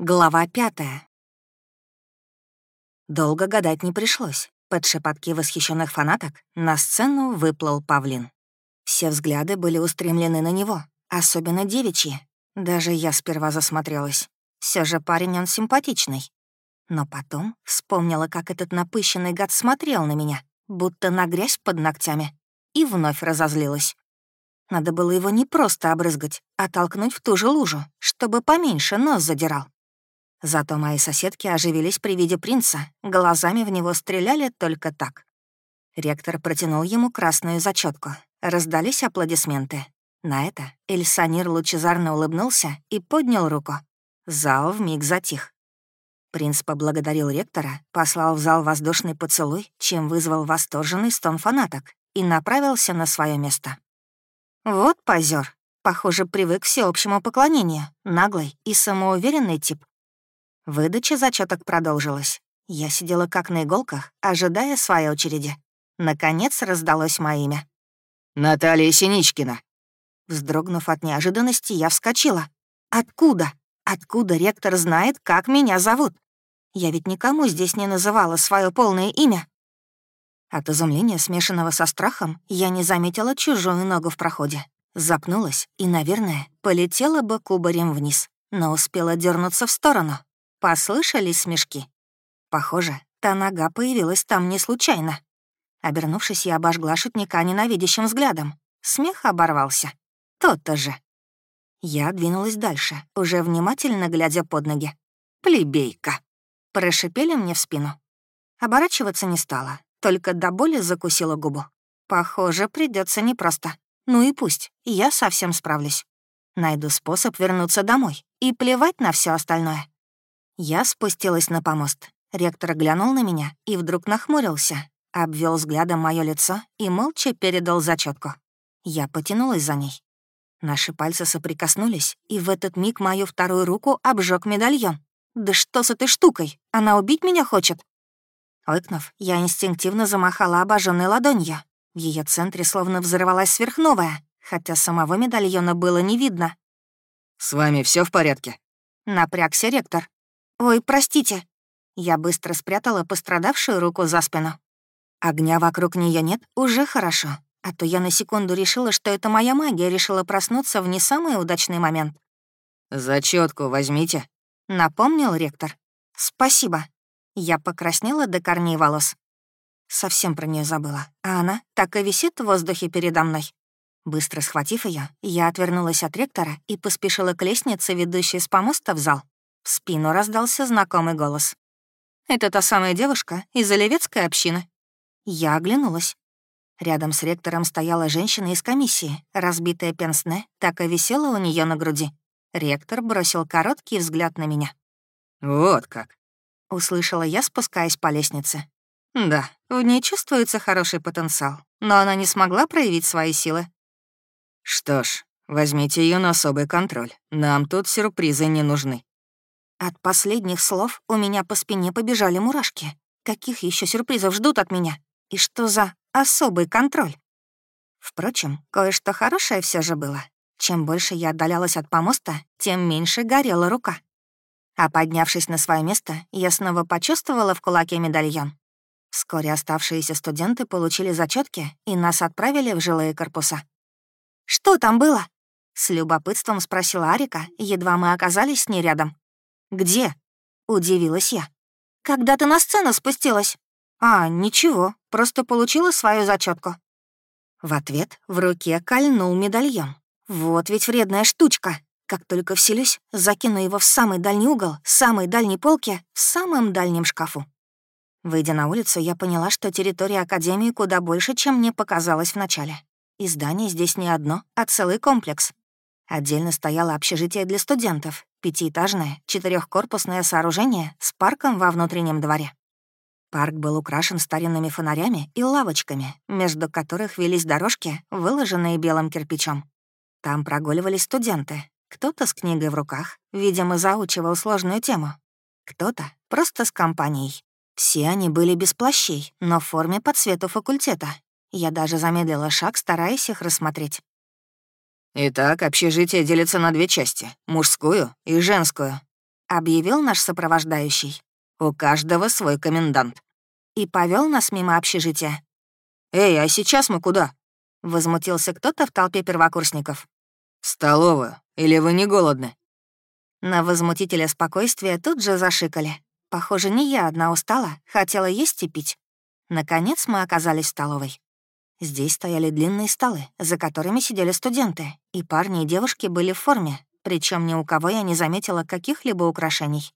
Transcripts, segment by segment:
Глава пятая. Долго гадать не пришлось. Под шепотки восхищенных фанаток на сцену выплыл павлин. Все взгляды были устремлены на него, особенно девичьи. Даже я сперва засмотрелась. Все же парень он симпатичный. Но потом вспомнила, как этот напыщенный гад смотрел на меня, будто на грязь под ногтями, и вновь разозлилась. Надо было его не просто обрызгать, а толкнуть в ту же лужу, чтобы поменьше нос задирал. Зато мои соседки оживились при виде принца, глазами в него стреляли только так. Ректор протянул ему красную зачетку. Раздались аплодисменты. На это Эльсанир лучезарно улыбнулся и поднял руку. Зал вмиг затих. Принц поблагодарил ректора, послал в зал воздушный поцелуй, чем вызвал восторженный стон фанаток, и направился на свое место. Вот позер, Похоже, привык к всеобщему поклонению, наглый и самоуверенный тип. Выдача зачеток продолжилась. Я сидела как на иголках, ожидая своей очереди. Наконец раздалось мое имя. «Наталья Синичкина». Вздрогнув от неожиданности, я вскочила. «Откуда? Откуда ректор знает, как меня зовут? Я ведь никому здесь не называла свое полное имя». От изумления, смешанного со страхом, я не заметила чужую ногу в проходе. Запнулась и, наверное, полетела бы кубарем вниз, но успела дернуться в сторону. Послышались смешки. Похоже, та нога появилась там не случайно. Обернувшись, я обожгла шутника ненавидящим взглядом. Смех оборвался. Тот-то же. Я двинулась дальше, уже внимательно глядя под ноги. «Плебейка!» Прошипели мне в спину. Оборачиваться не стала, только до боли закусила губу. Похоже, придется непросто. Ну и пусть, я совсем справлюсь. Найду способ вернуться домой и плевать на все остальное. Я спустилась на помост. Ректор глянул на меня и вдруг нахмурился, обвел взглядом мое лицо и молча передал зачетку. Я потянулась за ней. Наши пальцы соприкоснулись, и в этот миг мою вторую руку обжег медальон. «Да что с этой штукой? Она убить меня хочет?» Ойкнув, я инстинктивно замахала обожженной ладонью. В ее центре словно взорвалась сверхновая, хотя самого медальона было не видно. «С вами все в порядке?» Напрягся ректор. «Ой, простите». Я быстро спрятала пострадавшую руку за спину. Огня вокруг нее нет, уже хорошо. А то я на секунду решила, что это моя магия решила проснуться в не самый удачный момент. Зачетку возьмите», — напомнил ректор. «Спасибо». Я покраснела до корней волос. Совсем про нее забыла. А она так и висит в воздухе передо мной. Быстро схватив ее, я отвернулась от ректора и поспешила к лестнице, ведущей с помоста в зал. В спину раздался знакомый голос. «Это та самая девушка из Олевецкой общины». Я оглянулась. Рядом с ректором стояла женщина из комиссии. Разбитая пенсне так и висела у нее на груди. Ректор бросил короткий взгляд на меня. «Вот как», — услышала я, спускаясь по лестнице. Да, в ней чувствуется хороший потенциал, но она не смогла проявить свои силы. «Что ж, возьмите ее на особый контроль. Нам тут сюрпризы не нужны». От последних слов у меня по спине побежали мурашки. Каких еще сюрпризов ждут от меня? И что за особый контроль? Впрочем, кое-что хорошее все же было. Чем больше я отдалялась от помоста, тем меньше горела рука. А поднявшись на свое место, я снова почувствовала в кулаке медальон. Вскоре оставшиеся студенты получили зачетки и нас отправили в жилые корпуса. «Что там было?» — с любопытством спросила Арика, едва мы оказались с ней рядом. «Где?» — удивилась я. «Когда ты на сцену спустилась?» «А, ничего, просто получила свою зачетку. В ответ в руке кольнул медальон. Вот ведь вредная штучка. Как только вселюсь, закину его в самый дальний угол, самой дальней полке, в самом дальнем шкафу. Выйдя на улицу, я поняла, что территория Академии куда больше, чем мне показалось вначале. И здание здесь не одно, а целый комплекс. Отдельно стояло общежитие для студентов, пятиэтажное, четырехкорпусное сооружение с парком во внутреннем дворе. Парк был украшен старинными фонарями и лавочками, между которых велись дорожки, выложенные белым кирпичом. Там прогуливались студенты. Кто-то с книгой в руках, видимо, заучивал сложную тему. Кто-то просто с компанией. Все они были без плащей, но в форме по цвету факультета. Я даже замедлила шаг, стараясь их рассмотреть. Итак, общежитие делится на две части — мужскую и женскую. — объявил наш сопровождающий. «У каждого свой комендант». И повел нас мимо общежития. «Эй, а сейчас мы куда?» — возмутился кто-то в толпе первокурсников. «В столовую. Или вы не голодны?» На возмутителя спокойствия тут же зашикали. Похоже, не я одна устала, хотела есть и пить. Наконец мы оказались в столовой. Здесь стояли длинные столы, за которыми сидели студенты, и парни и девушки были в форме, причем ни у кого я не заметила каких-либо украшений.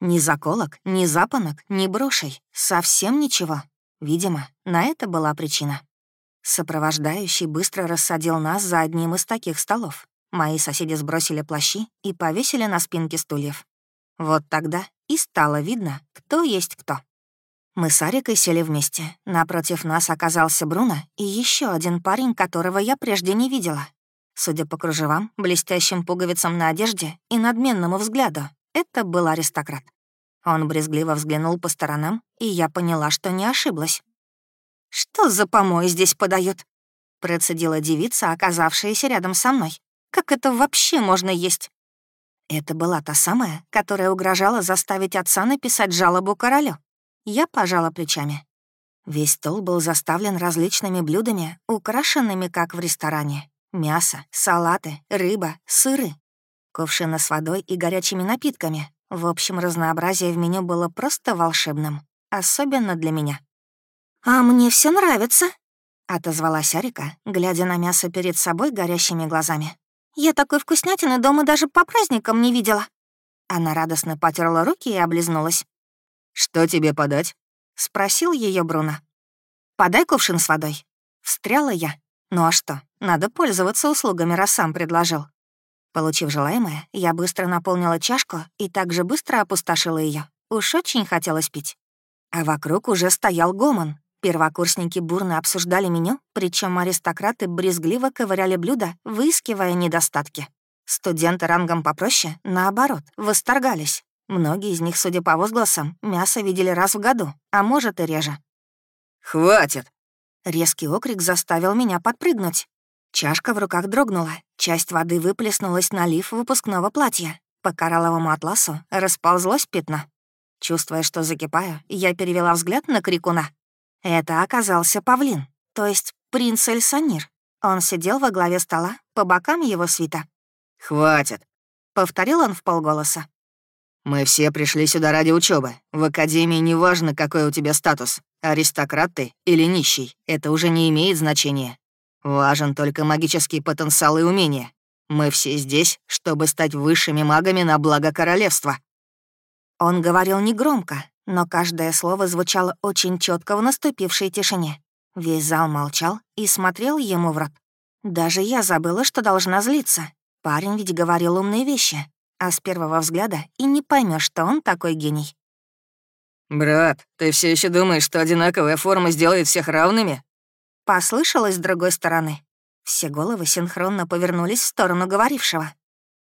Ни заколок, ни запонок, ни брошей. Совсем ничего. Видимо, на это была причина. Сопровождающий быстро рассадил нас за одним из таких столов. Мои соседи сбросили плащи и повесили на спинки стульев. Вот тогда и стало видно, кто есть кто. Мы с Арикой сели вместе. Напротив нас оказался Бруно и еще один парень, которого я прежде не видела. Судя по кружевам, блестящим пуговицам на одежде и надменному взгляду, это был аристократ. Он брезгливо взглянул по сторонам, и я поняла, что не ошиблась. «Что за помой здесь подают?» — процедила девица, оказавшаяся рядом со мной. «Как это вообще можно есть?» Это была та самая, которая угрожала заставить отца написать жалобу королю. Я пожала плечами. Весь стол был заставлен различными блюдами, украшенными, как в ресторане. Мясо, салаты, рыба, сыры. Кувшины с водой и горячими напитками. В общем, разнообразие в меню было просто волшебным. Особенно для меня. «А мне все нравится», — отозвалась Арика, глядя на мясо перед собой горящими глазами. «Я такой вкуснятины дома даже по праздникам не видела». Она радостно потерла руки и облизнулась. «Что тебе подать?» — спросил ее Бруно. «Подай кувшин с водой». Встряла я. Ну а что, надо пользоваться услугами, раз сам предложил. Получив желаемое, я быстро наполнила чашку и также быстро опустошила ее. Уж очень хотелось пить. А вокруг уже стоял гомон. Первокурсники бурно обсуждали меню, причем аристократы брезгливо ковыряли блюда, выискивая недостатки. Студенты рангом попроще, наоборот, восторгались. Многие из них, судя по возгласам, мясо видели раз в году, а может и реже. «Хватит!» Резкий окрик заставил меня подпрыгнуть. Чашка в руках дрогнула, часть воды выплеснулась на лиф выпускного платья. По коралловому атласу расползлось пятно. Чувствуя, что закипаю, я перевела взгляд на крикуна. Это оказался павлин, то есть принц Эльсанир. Он сидел во главе стола, по бокам его свита. «Хватит», — повторил он в полголоса. Мы все пришли сюда ради учебы. В академии не важно, какой у тебя статус. Аристократ ты или нищий. Это уже не имеет значения. Важен только магический потенциал и умения. Мы все здесь, чтобы стать высшими магами на благо королевства». Он говорил негромко, но каждое слово звучало очень четко в наступившей тишине. Весь зал молчал и смотрел ему в рот. Даже я забыла, что должна злиться. Парень ведь говорил умные вещи а с первого взгляда и не поймешь, что он такой гений. «Брат, ты все еще думаешь, что одинаковая форма сделает всех равными?» Послышалось с другой стороны. Все головы синхронно повернулись в сторону говорившего.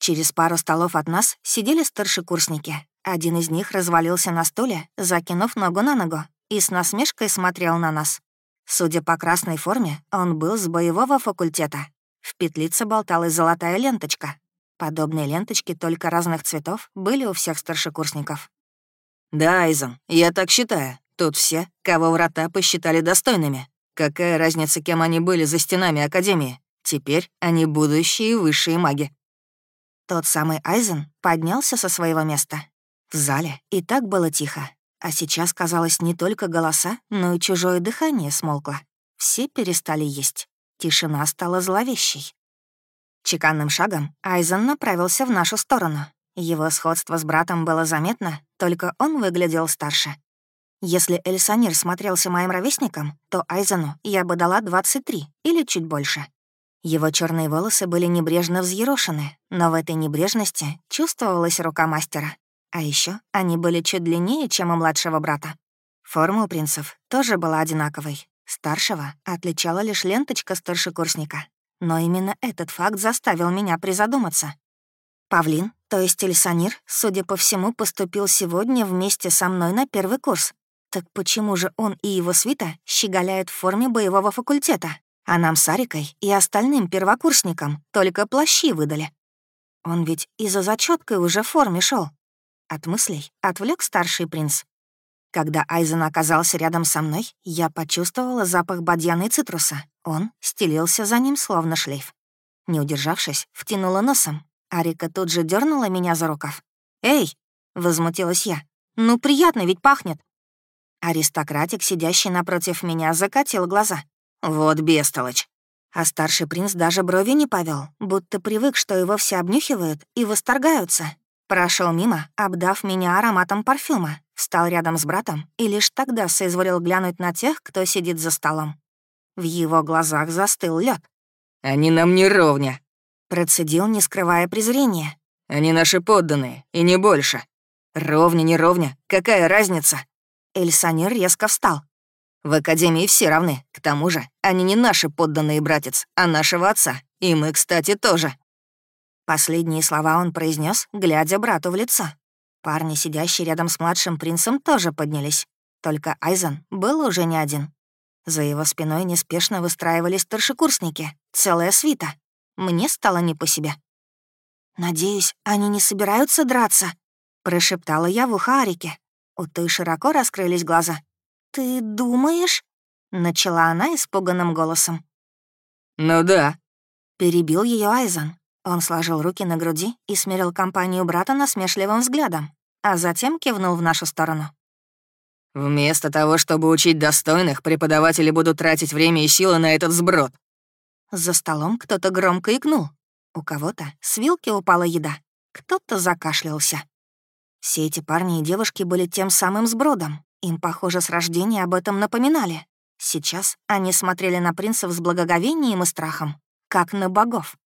Через пару столов от нас сидели старшекурсники. Один из них развалился на стуле, закинув ногу на ногу, и с насмешкой смотрел на нас. Судя по красной форме, он был с боевого факультета. В петлице болталась золотая ленточка, Подобные ленточки, только разных цветов, были у всех старшекурсников. «Да, Айзен, я так считаю. Тут все, кого врата посчитали достойными. Какая разница, кем они были за стенами Академии? Теперь они будущие высшие маги». Тот самый Айзен поднялся со своего места. В зале и так было тихо. А сейчас, казалось, не только голоса, но и чужое дыхание смолкло. Все перестали есть. Тишина стала зловещей. Чеканным шагом Айзен направился в нашу сторону. Его сходство с братом было заметно, только он выглядел старше. Если Эльсанир смотрелся моим ровесником, то Айзену я бы дала 23 или чуть больше. Его черные волосы были небрежно взъерошены, но в этой небрежности чувствовалась рука мастера. А еще они были чуть длиннее, чем у младшего брата. Форма у принцев тоже была одинаковой. Старшего отличала лишь ленточка старшекурсника, но именно этот факт заставил меня призадуматься. Павлин, то есть Эльсанир, судя по всему, поступил сегодня вместе со мной на первый курс. Так почему же он и его свита щеголяют в форме боевого факультета, а нам с Арикой и остальным первокурсникам только плащи выдали? Он ведь и за зачеткой уже в форме шел. От мыслей отвлек старший принц. Когда Айзен оказался рядом со мной, я почувствовала запах бадьяна и цитруса. Он стелился за ним, словно шлейф. Не удержавшись, втянула носом. Арика тут же дернула меня за рукав. «Эй!» — возмутилась я. «Ну, приятно ведь пахнет!» Аристократик, сидящий напротив меня, закатил глаза. «Вот бестолочь!» А старший принц даже брови не повел, будто привык, что его все обнюхивают и восторгаются. Прошел мимо, обдав меня ароматом парфюма, встал рядом с братом и лишь тогда соизволил глянуть на тех, кто сидит за столом. В его глазах застыл лед. «Они нам не ровня», — процедил, не скрывая презрения. «Они наши подданные, и не больше. Ровня, не ровня, какая разница?» Эльсанир резко встал. «В Академии все равны. К тому же, они не наши подданные, братец, а нашего отца. И мы, кстати, тоже». Последние слова он произнес, глядя брату в лицо. Парни, сидящие рядом с младшим принцем, тоже поднялись. Только Айзен был уже не один. За его спиной неспешно выстраивались старшекурсники, целая свита. Мне стало не по себе. «Надеюсь, они не собираются драться?» — прошептала я в ухо Арике. У той широко раскрылись глаза. «Ты думаешь?» — начала она испуганным голосом. «Ну да», — перебил ее Айзен. Он сложил руки на груди и смерил компанию брата насмешливым взглядом, а затем кивнул в нашу сторону. «Вместо того, чтобы учить достойных, преподаватели будут тратить время и силы на этот сброд». За столом кто-то громко икнул. У кого-то с вилки упала еда, кто-то закашлялся. Все эти парни и девушки были тем самым сбродом. Им, похоже, с рождения об этом напоминали. Сейчас они смотрели на принцев с благоговением и страхом, как на богов.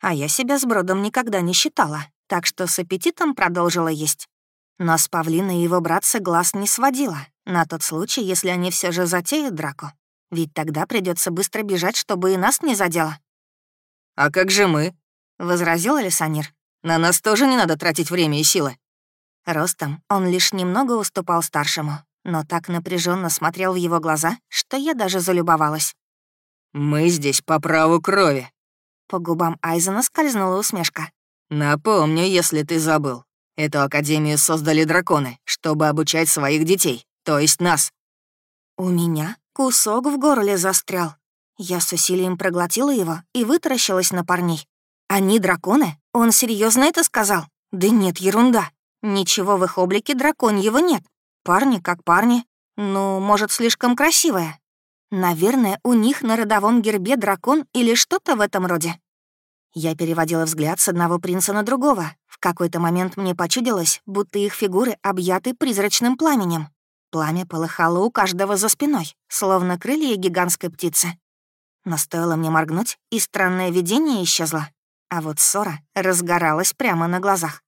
А я себя с Бродом никогда не считала, так что с аппетитом продолжила есть. Но с Павлиной и его братца глаз не сводила, на тот случай, если они все же затеют драку. Ведь тогда придется быстро бежать, чтобы и нас не задело. «А как же мы?» — возразил Алисанир. «На нас тоже не надо тратить время и силы». Ростом он лишь немного уступал старшему, но так напряженно смотрел в его глаза, что я даже залюбовалась. «Мы здесь по праву крови», по губам Айзена скользнула усмешка. «Напомню, если ты забыл. Эту академию создали драконы, чтобы обучать своих детей, то есть нас». У меня кусок в горле застрял. Я с усилием проглотила его и вытаращилась на парней. «Они драконы? Он серьезно это сказал? Да нет, ерунда. Ничего в их облике драконьего нет. Парни как парни. Ну, может, слишком красивые. Наверное, у них на родовом гербе дракон или что-то в этом роде. Я переводила взгляд с одного принца на другого. Какой-то момент мне почудилось, будто их фигуры объяты призрачным пламенем. Пламя полыхало у каждого за спиной, словно крылья гигантской птицы. Но стоило мне моргнуть, и странное видение исчезло. А вот ссора разгоралась прямо на глазах.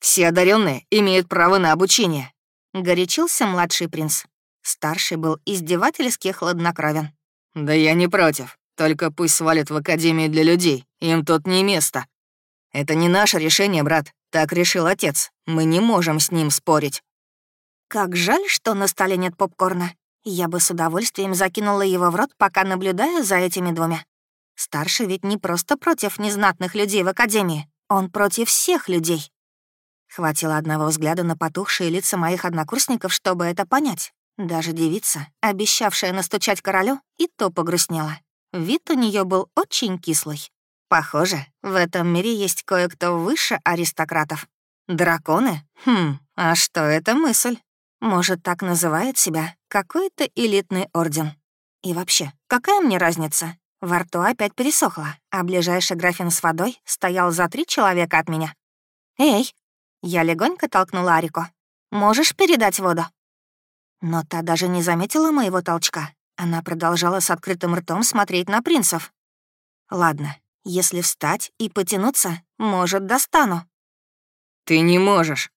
«Все одаренные имеют право на обучение», — горячился младший принц. Старший был издевательски хладнокровен. «Да я не против. Только пусть свалят в Академию для людей. Им тут не место. Это не наше решение, брат. Так решил отец. Мы не можем с ним спорить». «Как жаль, что на столе нет попкорна. Я бы с удовольствием закинула его в рот, пока наблюдаю за этими двумя. Старший ведь не просто против незнатных людей в Академии. Он против всех людей». Хватило одного взгляда на потухшие лица моих однокурсников, чтобы это понять. Даже девица, обещавшая настучать королю, и то погрустнела. Вид у нее был очень кислый. Похоже, в этом мире есть кое-кто выше аристократов. Драконы? Хм, а что это мысль? Может, так называет себя какой-то элитный орден. И вообще, какая мне разница? Во рту опять пересохло, а ближайший графин с водой стоял за три человека от меня. «Эй!» Я легонько толкнула Арику. «Можешь передать воду?» Но та даже не заметила моего толчка. Она продолжала с открытым ртом смотреть на принцев. «Ладно, если встать и потянуться, может, достану». «Ты не можешь».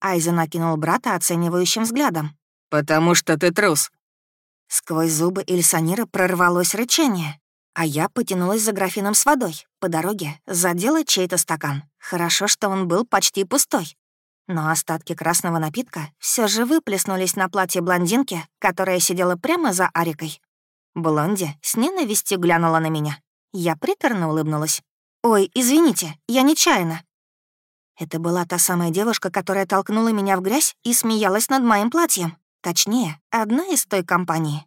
Айзен накинул брата оценивающим взглядом. «Потому что ты трус». Сквозь зубы Ильсанира прорвалось рычание, а я потянулась за графином с водой. По дороге задела чей-то стакан. Хорошо, что он был почти пустой но остатки красного напитка все же выплеснулись на платье блондинки, которая сидела прямо за Арикой. Блонди с ненавистью глянула на меня. Я приторно улыбнулась. «Ой, извините, я нечаянно». Это была та самая девушка, которая толкнула меня в грязь и смеялась над моим платьем. Точнее, одна из той компании.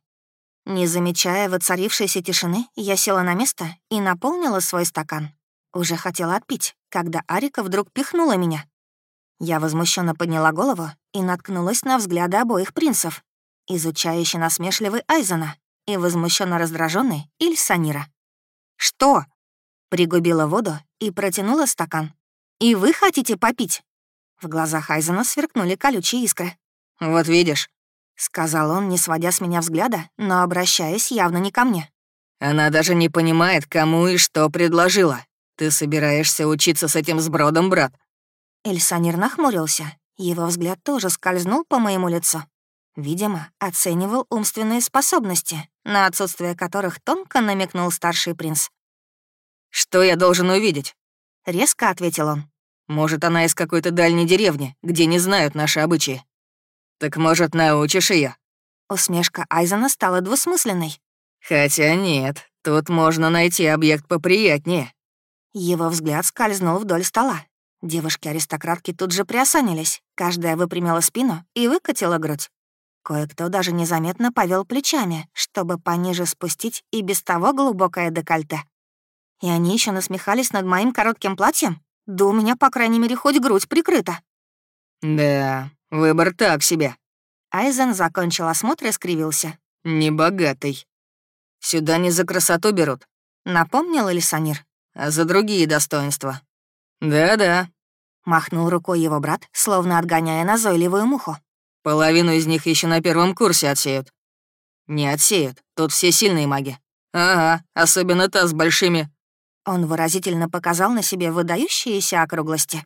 Не замечая воцарившейся тишины, я села на место и наполнила свой стакан. Уже хотела отпить, когда Арика вдруг пихнула меня. Я возмущенно подняла голову и наткнулась на взгляды обоих принцев, изучающий насмешливый Айзена и возмущенно раздраженный Ильсанира. «Что?» Пригубила воду и протянула стакан. «И вы хотите попить?» В глазах Айзена сверкнули колючие искры. «Вот видишь», — сказал он, не сводя с меня взгляда, но обращаясь явно не ко мне. «Она даже не понимает, кому и что предложила. Ты собираешься учиться с этим сбродом, брат?» Эльсанир нахмурился. Его взгляд тоже скользнул по моему лицу. Видимо, оценивал умственные способности, на отсутствие которых тонко намекнул старший принц. «Что я должен увидеть?» — резко ответил он. «Может, она из какой-то дальней деревни, где не знают наши обычаи. Так, может, научишь ее? Усмешка Айзена стала двусмысленной. «Хотя нет, тут можно найти объект поприятнее». Его взгляд скользнул вдоль стола. Девушки-аристократки тут же приосанились, каждая выпрямила спину и выкатила грудь. Кое-кто даже незаметно повел плечами, чтобы пониже спустить и без того глубокое декольте. И они еще насмехались над моим коротким платьем? Да у меня, по крайней мере, хоть грудь прикрыта. Да, выбор так себе. Айзен закончил осмотр и скривился. Небогатый. Сюда не за красоту берут. Напомнил Элисанир. А за другие достоинства. Да-да. Махнул рукой его брат, словно отгоняя назойливую муху. Половину из них еще на первом курсе отсеют. Не отсеют, тут все сильные маги. Ага, особенно та с большими он выразительно показал на себе выдающиеся округлости.